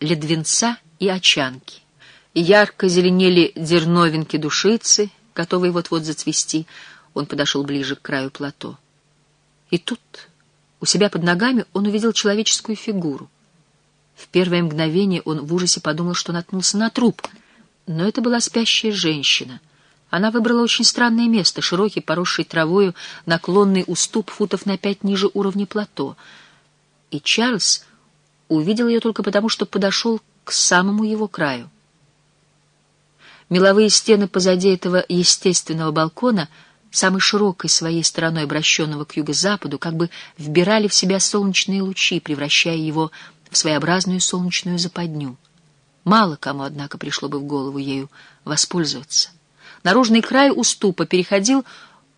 ледвенца и очанки. Ярко зеленели дерновинки душицы, готовые вот-вот зацвести. Он подошел ближе к краю плато. И тут, у себя под ногами, он увидел человеческую фигуру. В первое мгновение он в ужасе подумал, что наткнулся на труп. Но это была спящая женщина. Она выбрала очень странное место, широкий, поросший травою, наклонный уступ футов на пять ниже уровня плато. И Чарльз увидел ее только потому, что подошел к самому его краю. Меловые стены позади этого естественного балкона, самой широкой своей стороной обращенного к юго-западу, как бы вбирали в себя солнечные лучи, превращая его в своеобразную солнечную западню. Мало кому, однако, пришло бы в голову ею воспользоваться. Наружный край уступа переходил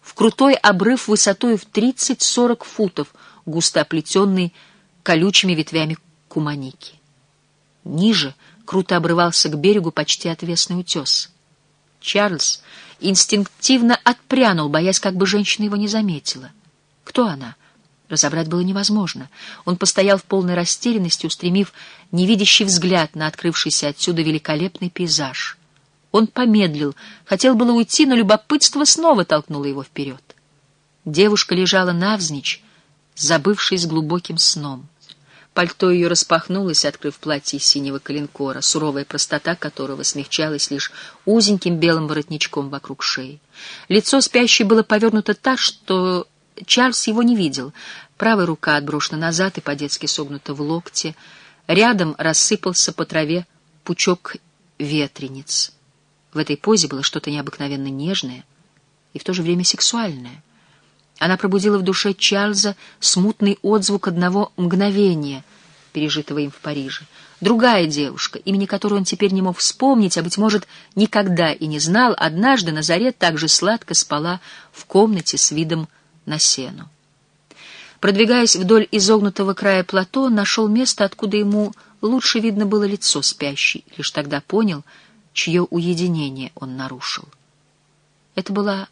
в крутой обрыв высотой в 30-40 футов, густо оплетенный колючими ветвями куманики. Ниже круто обрывался к берегу почти отвесный утес. Чарльз инстинктивно отпрянул, боясь, как бы женщина его не заметила. Кто она? Разобрать было невозможно. Он постоял в полной растерянности, устремив невидящий взгляд на открывшийся отсюда великолепный пейзаж. Он помедлил, хотел было уйти, но любопытство снова толкнуло его вперед. Девушка лежала навзничь, забывшись глубоким сном. Пальто ее распахнулось, открыв платье синего коленкора, суровая простота которого смягчалась лишь узеньким белым воротничком вокруг шеи. Лицо спящей было повернуто так, что Чарльз его не видел. Правая рука отброшена назад и по-детски согнута в локте. Рядом рассыпался по траве пучок ветрениц. В этой позе было что-то необыкновенно нежное и в то же время сексуальное. Она пробудила в душе Чарльза смутный отзвук одного мгновения, пережитого им в Париже. Другая девушка, имени которой он теперь не мог вспомнить, а, быть может, никогда и не знал, однажды на заре так же сладко спала в комнате с видом на сену. Продвигаясь вдоль изогнутого края плато, нашел место, откуда ему лучше видно было лицо спящей, лишь тогда понял — чье уединение он нарушил. Это была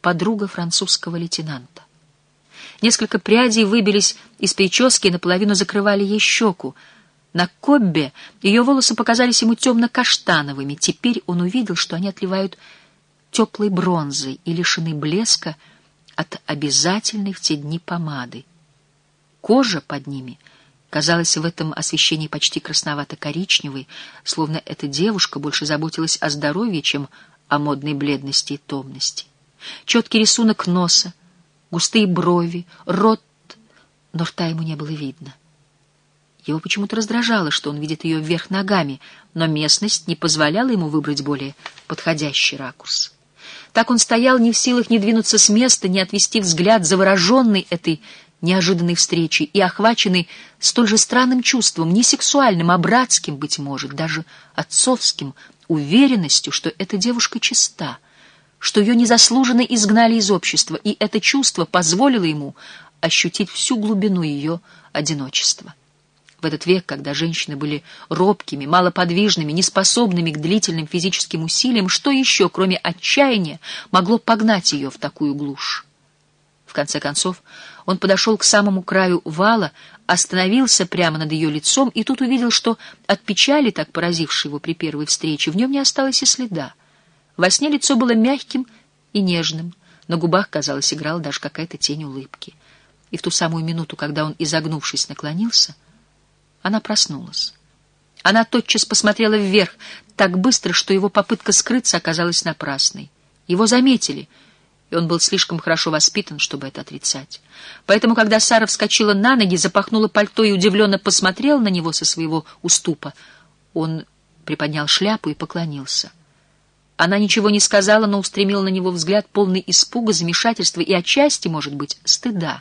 подруга французского лейтенанта. Несколько прядей выбились из прически и наполовину закрывали ей щеку. На коббе ее волосы показались ему темно-каштановыми. Теперь он увидел, что они отливают теплой бронзой и лишены блеска от обязательной в те дни помады. Кожа под ними — казалась в этом освещении почти красновато-коричневой, словно эта девушка больше заботилась о здоровье, чем о модной бледности и томности. Четкий рисунок носа, густые брови, рот, но рта ему не было видно. Его почему-то раздражало, что он видит ее вверх ногами, но местность не позволяла ему выбрать более подходящий ракурс. Так он стоял не в силах ни двинуться с места, ни отвести взгляд, завороженный этой неожиданной встречи и охваченный столь же странным чувством, не сексуальным, а братским, быть может, даже отцовским, уверенностью, что эта девушка чиста, что ее незаслуженно изгнали из общества, и это чувство позволило ему ощутить всю глубину ее одиночества. В этот век, когда женщины были робкими, малоподвижными, неспособными к длительным физическим усилиям, что еще, кроме отчаяния, могло погнать ее в такую глушь? В конце концов, он подошел к самому краю вала, остановился прямо над ее лицом и тут увидел, что от печали, так поразившей его при первой встрече, в нем не осталось и следа. Во сне лицо было мягким и нежным, на губах, казалось, играла даже какая-то тень улыбки. И в ту самую минуту, когда он, изогнувшись, наклонился, она проснулась. Она тотчас посмотрела вверх так быстро, что его попытка скрыться оказалась напрасной. Его заметили — и он был слишком хорошо воспитан, чтобы это отрицать. Поэтому, когда Сара вскочила на ноги, запахнула пальто и удивленно посмотрел на него со своего уступа, он приподнял шляпу и поклонился. Она ничего не сказала, но устремила на него взгляд полный испуга, замешательства и отчасти, может быть, стыда.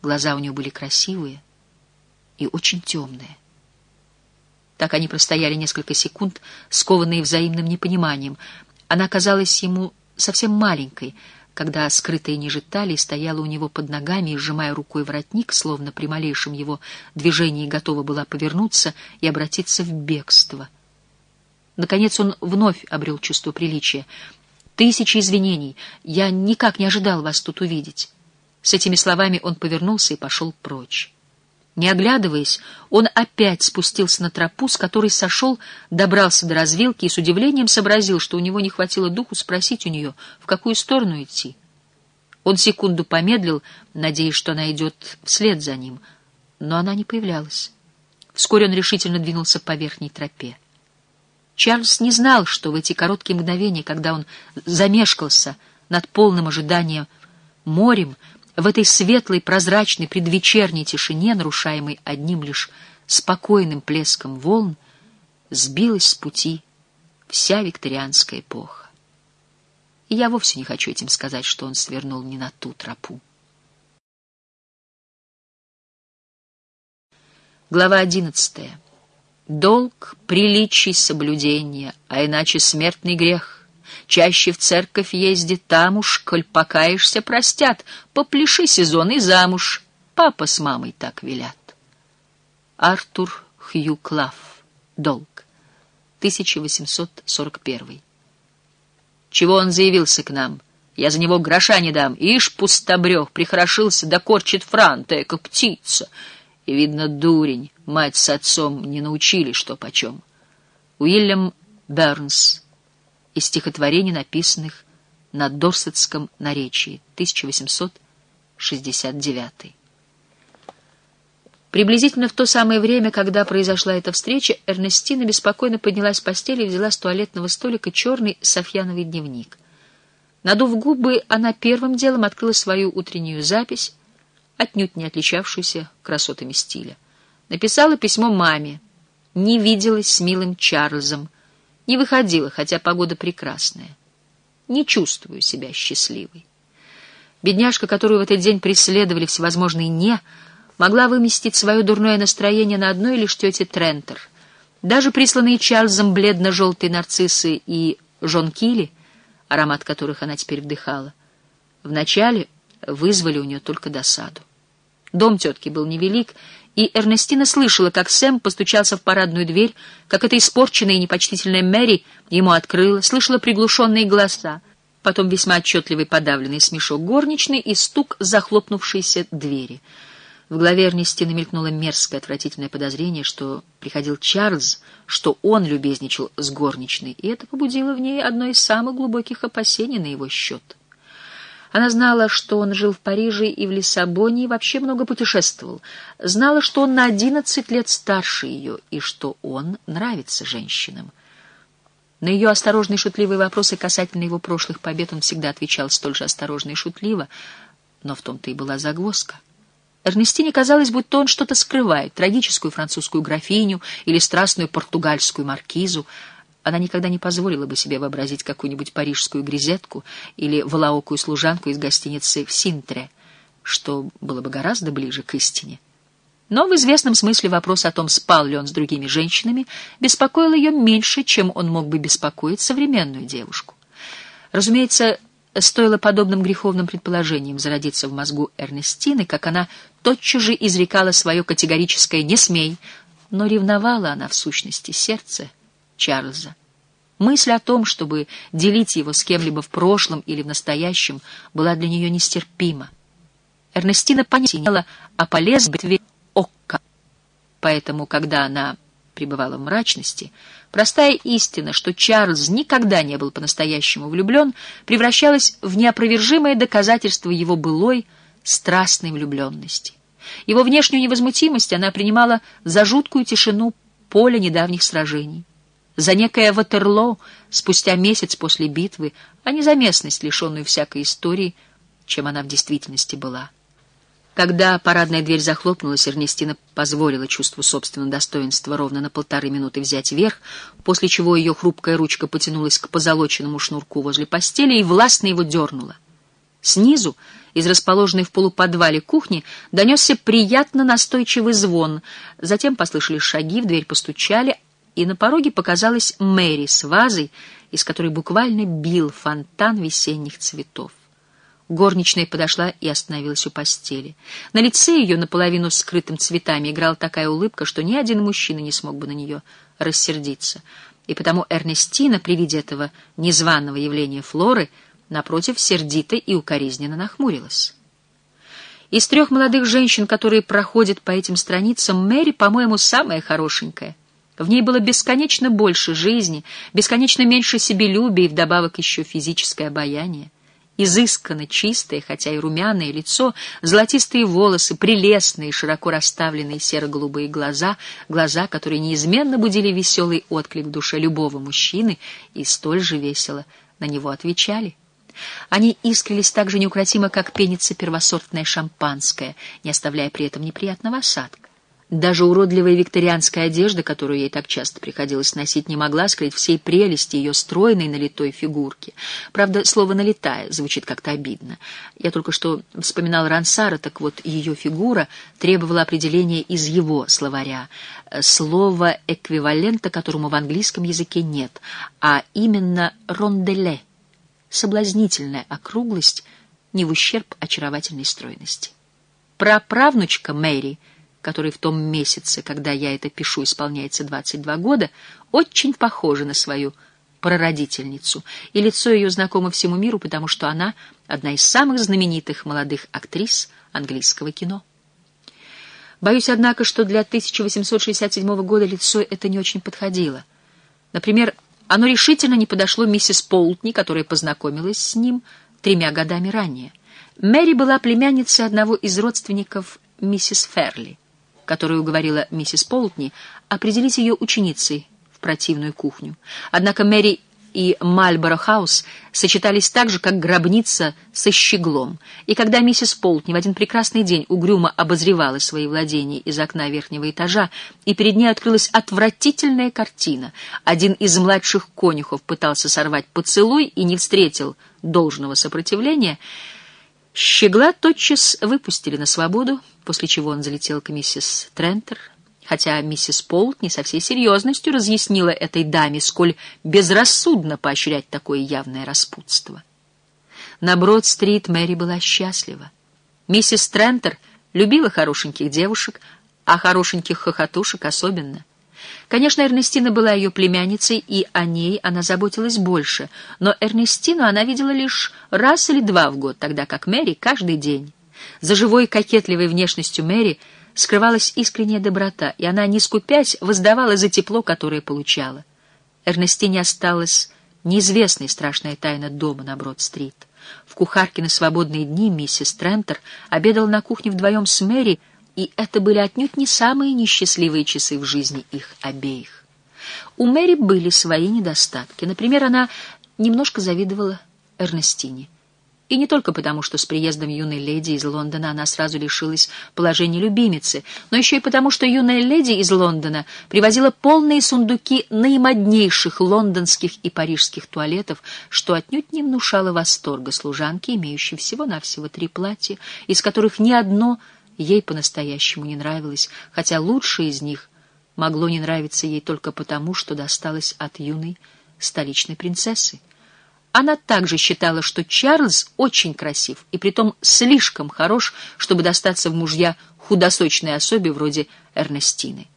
Глаза у нее были красивые и очень темные. Так они простояли несколько секунд, скованные взаимным непониманием. Она казалась ему совсем маленькой, когда скрытая ниже талии стояла у него под ногами и, сжимая рукой воротник, словно при малейшем его движении готова была повернуться и обратиться в бегство. Наконец он вновь обрел чувство приличия. «Тысячи извинений! Я никак не ожидал вас тут увидеть!» С этими словами он повернулся и пошел прочь. Не оглядываясь, он опять спустился на тропу, с которой сошел, добрался до развилки и с удивлением сообразил, что у него не хватило духу спросить у нее, в какую сторону идти. Он секунду помедлил, надеясь, что она идет вслед за ним, но она не появлялась. Вскоре он решительно двинулся по верхней тропе. Чарльз не знал, что в эти короткие мгновения, когда он замешкался над полным ожиданием морем, в этой светлой, прозрачной, предвечерней тишине, нарушаемой одним лишь спокойным плеском волн, сбилась с пути вся викторианская эпоха. И я вовсе не хочу этим сказать, что он свернул не на ту тропу. Глава одиннадцатая. Долг приличий соблюдения, а иначе смертный грех — Чаще в церковь езди там уж, коль покаешься, простят. Попляши сезон и замуж. Папа с мамой так велят. Артур Хью Клафф. Долг. 1841. Чего он заявился к нам? Я за него гроша не дам. Ишь, пустобрех, прихорошился, да корчит франта, как птица. И, видно, дурень, мать с отцом не научили, что почем. Уильям Бернс из стихотворений, написанных на Дорсетском наречии, 1869. Приблизительно в то самое время, когда произошла эта встреча, Эрнестина беспокойно поднялась с постели и взяла с туалетного столика черный софьяновый дневник. Надув губы, она первым делом открыла свою утреннюю запись, отнюдь не отличавшуюся красотами стиля. Написала письмо маме, не виделась с милым Чарльзом, не выходила, хотя погода прекрасная. Не чувствую себя счастливой. Бедняжка, которую в этот день преследовали всевозможные «не», могла выместить свое дурное настроение на одной лишь тете Трентер. Даже присланные Чарльзом бледно-желтые нарциссы и жонкили, аромат которых она теперь вдыхала, вначале вызвали у нее только досаду. Дом тетки был невелик, и Эрнестина слышала, как Сэм постучался в парадную дверь, как эта испорченная и непочтительная Мэри ему открыла, слышала приглушенные голоса, потом весьма отчетливый подавленный смешок горничной и стук захлопнувшейся двери. В голове Эрнестины мелькнуло мерзкое, отвратительное подозрение, что приходил Чарльз, что он любезничал с горничной, и это побудило в ней одно из самых глубоких опасений на его счет. Она знала, что он жил в Париже и в Лиссабоне и вообще много путешествовал. Знала, что он на одиннадцать лет старше ее и что он нравится женщинам. На ее осторожные шутливые вопросы касательно его прошлых побед он всегда отвечал столь же осторожно и шутливо, но в том-то и была загвоздка. Эрнестине казалось, будто он что-то скрывает, трагическую французскую графиню или страстную португальскую маркизу, она никогда не позволила бы себе вообразить какую-нибудь парижскую грезетку или волоокую служанку из гостиницы в Синтре, что было бы гораздо ближе к истине. Но в известном смысле вопрос о том, спал ли он с другими женщинами, беспокоил ее меньше, чем он мог бы беспокоить современную девушку. Разумеется, стоило подобным греховным предположением зародиться в мозгу Эрнестины, как она тотчас же изрекала свое категорическое «не смей», но ревновала она в сущности сердце — Чарльза. Мысль о том, чтобы делить его с кем-либо в прошлом или в настоящем, была для нее нестерпима. Эрнестина понятия о полезности Окка. Поэтому, когда она пребывала в мрачности, простая истина, что Чарльз никогда не был по-настоящему влюблен, превращалась в неопровержимое доказательство его былой страстной влюбленности. Его внешнюю невозмутимость она принимала за жуткую тишину поля недавних сражений за некое Ватерлоо спустя месяц после битвы, а не за местность, лишенную всякой истории, чем она в действительности была. Когда парадная дверь захлопнулась, Эрнестина позволила чувству собственного достоинства ровно на полторы минуты взять верх, после чего ее хрупкая ручка потянулась к позолоченному шнурку возле постели и властно его дернула. Снизу, из расположенной в полуподвале кухни, донесся приятно настойчивый звон. Затем послышались шаги, в дверь постучали, и на пороге показалась Мэри с вазой, из которой буквально бил фонтан весенних цветов. Горничная подошла и остановилась у постели. На лице ее, наполовину скрытым цветами, играла такая улыбка, что ни один мужчина не смог бы на нее рассердиться. И потому Эрнестина при виде этого незваного явления Флоры напротив сердито и укоризненно нахмурилась. Из трех молодых женщин, которые проходят по этим страницам, Мэри, по-моему, самая хорошенькая. В ней было бесконечно больше жизни, бесконечно меньше себелюбия и вдобавок еще физическое обаяние. Изысканно чистое, хотя и румяное лицо, золотистые волосы, прелестные, широко расставленные серо-голубые глаза, глаза, которые неизменно будили веселый отклик в душе любого мужчины и столь же весело на него отвечали. Они искрились так же неукротимо, как пенится первосортное шампанское, не оставляя при этом неприятного осадка. Даже уродливая викторианская одежда, которую ей так часто приходилось носить, не могла скрыть всей прелести ее стройной налитой фигурки. Правда, слово «налитая» звучит как-то обидно. Я только что вспоминал Рансара, так вот ее фигура требовала определения из его словаря. Слово эквивалента, которому в английском языке нет, а именно «ронделе» — соблазнительная округлость, не в ущерб очаровательной стройности. Праправнучка Мэри — который в том месяце, когда я это пишу, исполняется 22 года, очень похожа на свою прародительницу, и лицо ее знакомо всему миру, потому что она одна из самых знаменитых молодых актрис английского кино. Боюсь, однако, что для 1867 года лицо это не очень подходило. Например, оно решительно не подошло миссис Полтни, которая познакомилась с ним тремя годами ранее. Мэри была племянницей одного из родственников миссис Ферли которую уговорила миссис Полтни, определить ее ученицей в противную кухню. Однако Мэри и Мальборо Хаус сочетались так же, как гробница со щеглом. И когда миссис Полтни в один прекрасный день угрюмо обозревала свои владения из окна верхнего этажа, и перед ней открылась отвратительная картина. Один из младших конюхов пытался сорвать поцелуй и не встретил должного сопротивления — Щегла тотчас выпустили на свободу, после чего он залетел к миссис Трентер, хотя миссис Полт не со всей серьезностью разъяснила этой даме, сколь безрассудно поощрять такое явное распутство. На Брод-стрит Мэри была счастлива. Миссис Трентер любила хорошеньких девушек, а хорошеньких хохотушек особенно — Конечно, Эрнестина была ее племянницей, и о ней она заботилась больше, но Эрнестину она видела лишь раз или два в год, тогда как Мэри каждый день. За живой кокетливой внешностью Мэри скрывалась искренняя доброта, и она, не скупясь, воздавала за тепло, которое получала. Эрнестине осталась неизвестной страшная тайна дома на Брод-стрит. В кухарке на свободные дни миссис Трентер обедала на кухне вдвоем с Мэри, и это были отнюдь не самые несчастливые часы в жизни их обеих. У Мэри были свои недостатки. Например, она немножко завидовала Эрнестине. И не только потому, что с приездом юной леди из Лондона она сразу лишилась положения любимицы, но еще и потому, что юная леди из Лондона привозила полные сундуки наимоднейших лондонских и парижских туалетов, что отнюдь не внушало восторга служанки, имеющей всего-навсего три платья, из которых ни одно — ей по-настоящему не нравилось, хотя лучшее из них могло не нравиться ей только потому, что досталось от юной столичной принцессы. Она также считала, что Чарльз очень красив и притом слишком хорош, чтобы достаться в мужья худосочной особе вроде Эрнестины.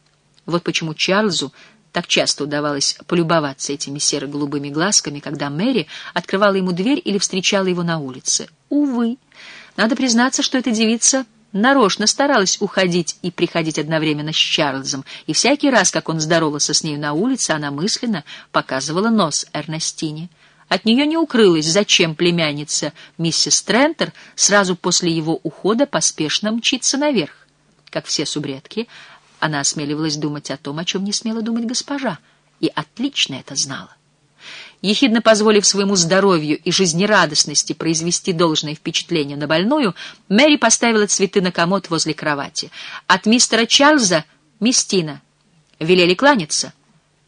Вот почему Чарльзу так часто удавалось полюбоваться этими серо-голубыми глазками, когда Мэри открывала ему дверь или встречала его на улице. Увы, надо признаться, что эта девица нарочно старалась уходить и приходить одновременно с Чарльзом, и всякий раз, как он здоровался с нею на улице, она мысленно показывала нос Эрнестине. От нее не укрылось, зачем племянница миссис Трентер сразу после его ухода поспешно мчится наверх. Как все субредки, она осмеливалась думать о том, о чем не смела думать госпожа, и отлично это знала. Ехидно позволив своему здоровью и жизнерадостности произвести должное впечатление на больную, Мэри поставила цветы на комод возле кровати. От мистера Чарльза Мистина. Велели кланяться.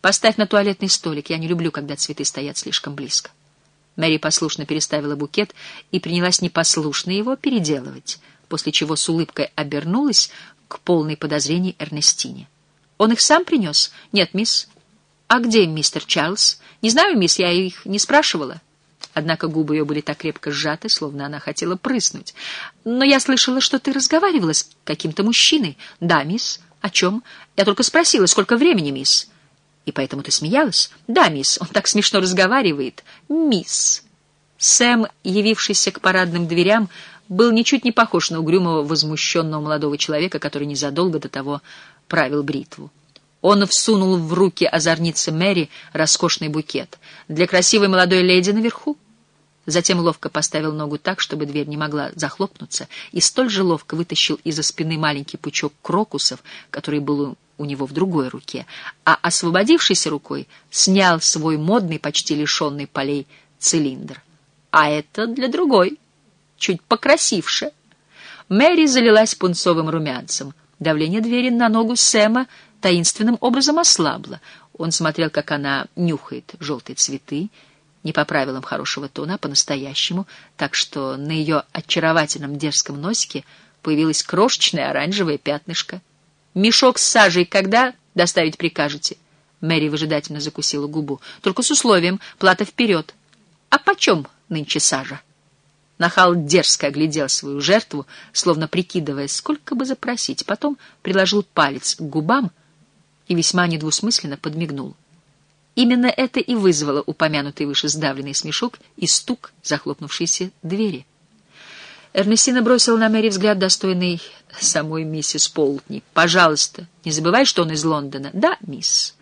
Поставь на туалетный столик. Я не люблю, когда цветы стоят слишком близко. Мэри послушно переставила букет и принялась непослушно его переделывать, после чего с улыбкой обернулась к полной подозрений Эрнестине. «Он их сам принес?» «Нет, мисс». «А где мистер Чарльз?» «Не знаю, мисс, я их не спрашивала». Однако губы ее были так крепко сжаты, словно она хотела прыснуть. «Но я слышала, что ты разговаривала с каким-то мужчиной». «Да, мисс. О чем?» «Я только спросила, сколько времени, мисс». «И поэтому ты смеялась?» «Да, мисс. Он так смешно разговаривает». «Мисс». Сэм, явившийся к парадным дверям, был ничуть не похож на угрюмого, возмущенного молодого человека, который незадолго до того правил бритву. Он всунул в руки озорницы Мэри роскошный букет. Для красивой молодой леди наверху. Затем ловко поставил ногу так, чтобы дверь не могла захлопнуться, и столь же ловко вытащил из-за спины маленький пучок крокусов, который был у него в другой руке, а освободившейся рукой снял свой модный, почти лишенный полей, цилиндр. А это для другой, чуть покрасивше. Мэри залилась пунцовым румянцем. Давление двери на ногу Сэма таинственным образом ослабло. Он смотрел, как она нюхает желтые цветы, не по правилам хорошего тона, а по-настоящему, так что на ее очаровательном дерзком носике появилось крошечное оранжевое пятнышко. «Мешок с сажей когда доставить прикажете?» Мэри выжидательно закусила губу. «Только с условием, плата вперед». «А почем нынче сажа?» Нахал дерзко оглядел свою жертву, словно прикидывая, сколько бы запросить. Потом приложил палец к губам и весьма недвусмысленно подмигнул. Именно это и вызвало упомянутый выше сдавленный смешок и стук захлопнувшейся двери. Эрнестина бросила на Мэри взгляд, достойный самой миссис Полтни. «Пожалуйста, не забывай, что он из Лондона». «Да, мисс.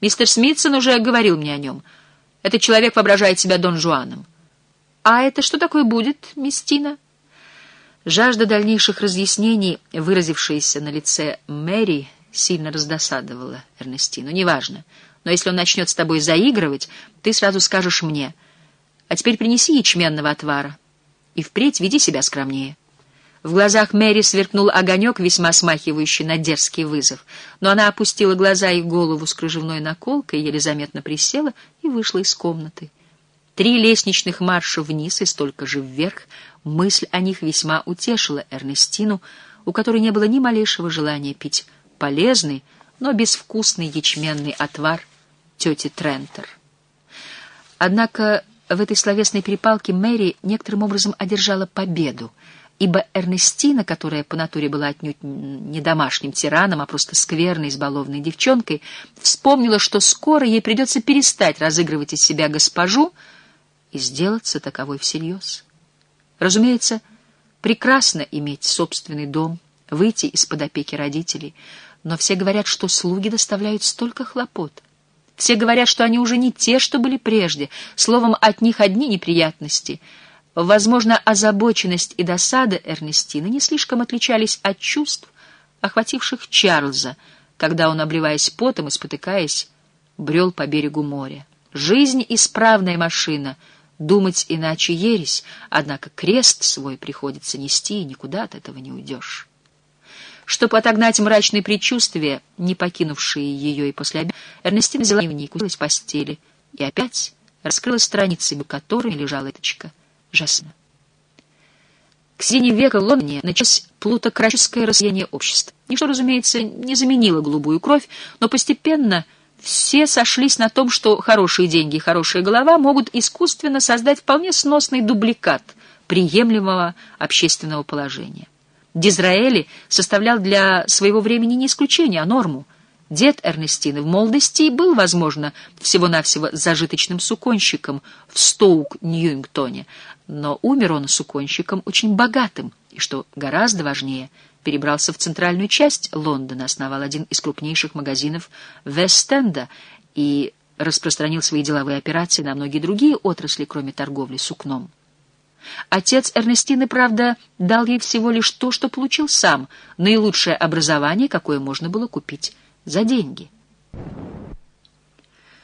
Мистер Смитсон уже говорил мне о нем. Этот человек воображает себя Дон Жуаном». «А это что такое будет, мисс Тина?» Жажда дальнейших разъяснений, выразившаяся на лице Мэри, сильно раздосадовала Эрнестину. «Неважно. Но если он начнет с тобой заигрывать, ты сразу скажешь мне. А теперь принеси ячменного отвара. И впредь веди себя скромнее». В глазах Мэри сверкнул огонек, весьма смахивающий на дерзкий вызов. Но она опустила глаза и голову с кружевной наколкой, еле заметно присела и вышла из комнаты. Три лестничных марша вниз и столько же вверх, мысль о них весьма утешила Эрнестину, у которой не было ни малейшего желания пить полезный, но безвкусный ячменный отвар тети Трентер. Однако в этой словесной перепалке Мэри некоторым образом одержала победу, ибо Эрнестина, которая по натуре была отнюдь не домашним тираном, а просто скверной, избалованной девчонкой, вспомнила, что скоро ей придется перестать разыгрывать из себя госпожу и сделаться таковой всерьез. Разумеется, прекрасно иметь собственный дом, выйти из-под опеки родителей — но все говорят, что слуги доставляют столько хлопот. Все говорят, что они уже не те, что были прежде. Словом, от них одни неприятности. Возможно, озабоченность и досада Эрнестины не слишком отличались от чувств, охвативших Чарльза, когда он, обливаясь потом и спотыкаясь, брел по берегу моря. Жизнь — исправная машина, думать иначе ересь, однако крест свой приходится нести, и никуда от этого не уйдешь. Чтобы отогнать мрачные предчувствия, не покинувшие ее и после обеда, Эрнестина взяла дневник, уселась в постели и опять раскрыла страницы, в которой лежала эточка Жасмина. К середине века в Лондоне началось плутократическое расслоение общества. Ничто, разумеется, не заменило голубую кровь, но постепенно все сошлись на том, что хорошие деньги и хорошая голова могут искусственно создать вполне сносный дубликат приемлемого общественного положения. Дизраэли составлял для своего времени не исключение, а норму. Дед Эрнестины в молодости был, возможно, всего-навсего зажиточным суконщиком в Стоук-Ньюингтоне, но умер он суконщиком очень богатым, и, что гораздо важнее, перебрался в центральную часть Лондона, основал один из крупнейших магазинов Вест-Энда и распространил свои деловые операции на многие другие отрасли, кроме торговли сукном. Отец Эрнестины, правда, дал ей всего лишь то, что получил сам, наилучшее образование, какое можно было купить за деньги.